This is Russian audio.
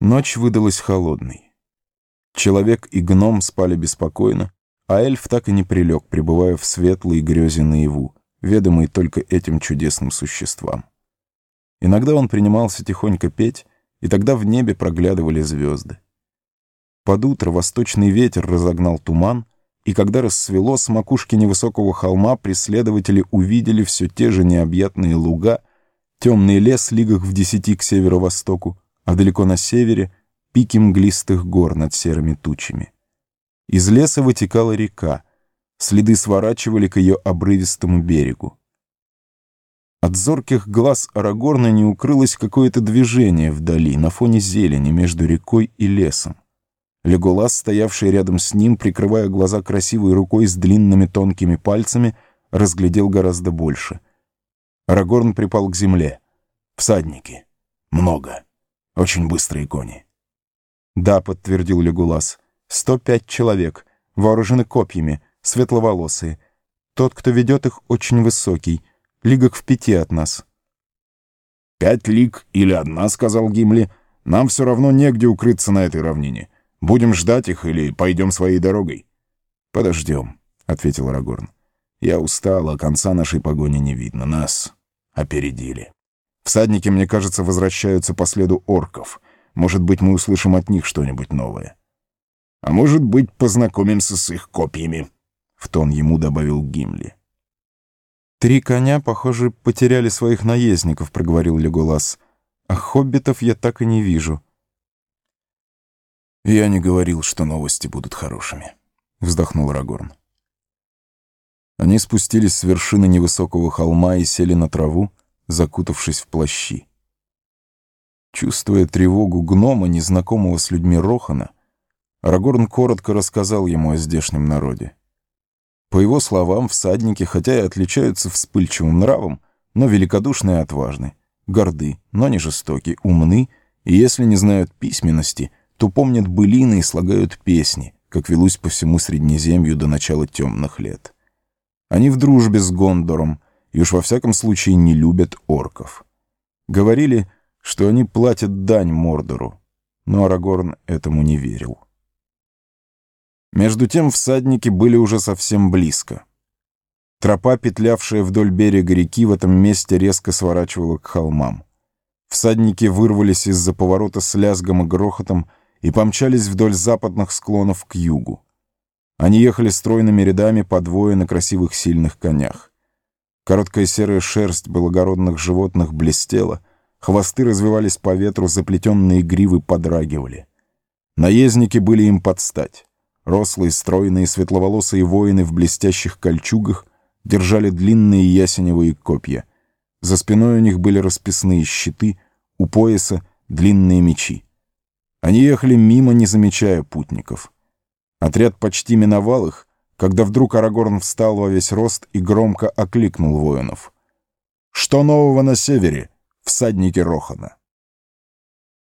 Ночь выдалась холодной. Человек и гном спали беспокойно, а эльф так и не прилег, пребывая в светлой грезе наяву, ведомой только этим чудесным существам. Иногда он принимался тихонько петь, и тогда в небе проглядывали звезды. Под утро восточный ветер разогнал туман, и когда рассвело, с макушки невысокого холма преследователи увидели все те же необъятные луга, темный лес лигах в десяти к северо-востоку, а далеко на севере — пики мглистых гор над серыми тучами. Из леса вытекала река, следы сворачивали к ее обрывистому берегу. От зорких глаз Арагорна не укрылось какое-то движение вдали, на фоне зелени между рекой и лесом. Леголас, стоявший рядом с ним, прикрывая глаза красивой рукой с длинными тонкими пальцами, разглядел гораздо больше. Арагорн припал к земле. «Всадники. Много». Очень быстрые кони. «Да», — подтвердил Легулас. «Сто пять человек, вооружены копьями, светловолосые. Тот, кто ведет их, очень высокий, лигок в пяти от нас». «Пять лиг или одна», — сказал Гимли. «Нам все равно негде укрыться на этой равнине. Будем ждать их или пойдем своей дорогой?» «Подождем», — ответил Рагорн. «Я устал, а конца нашей погони не видно. Нас опередили». Всадники, мне кажется, возвращаются по следу орков. Может быть, мы услышим от них что-нибудь новое. А может быть, познакомимся с их копьями, — в тон ему добавил Гимли. «Три коня, похоже, потеряли своих наездников», — проговорил Леголас. «А хоббитов я так и не вижу». «Я не говорил, что новости будут хорошими», — вздохнул Рагорн. Они спустились с вершины невысокого холма и сели на траву, закутавшись в плащи. Чувствуя тревогу гнома, незнакомого с людьми Рохана, Арагорн коротко рассказал ему о здешнем народе. По его словам, всадники, хотя и отличаются вспыльчивым нравом, но великодушны и отважны, горды, но не жестоки, умны, и если не знают письменности, то помнят былины и слагают песни, как велось по всему Среднеземью до начала темных лет. Они в дружбе с Гондором, и уж во всяком случае не любят орков. Говорили, что они платят дань Мордору, но Арагорн этому не верил. Между тем всадники были уже совсем близко. Тропа, петлявшая вдоль берега реки, в этом месте резко сворачивала к холмам. Всадники вырвались из-за поворота с лязгом и грохотом и помчались вдоль западных склонов к югу. Они ехали стройными рядами по двое на красивых сильных конях. Короткая серая шерсть благородных животных блестела, хвосты развивались по ветру, заплетенные гривы подрагивали. Наездники были им под стать. Рослые, стройные, светловолосые воины в блестящих кольчугах держали длинные ясеневые копья. За спиной у них были расписные щиты, у пояса — длинные мечи. Они ехали мимо, не замечая путников. Отряд почти миновал их, когда вдруг Арагорн встал во весь рост и громко окликнул воинов. «Что нового на севере, всадники Рохана?»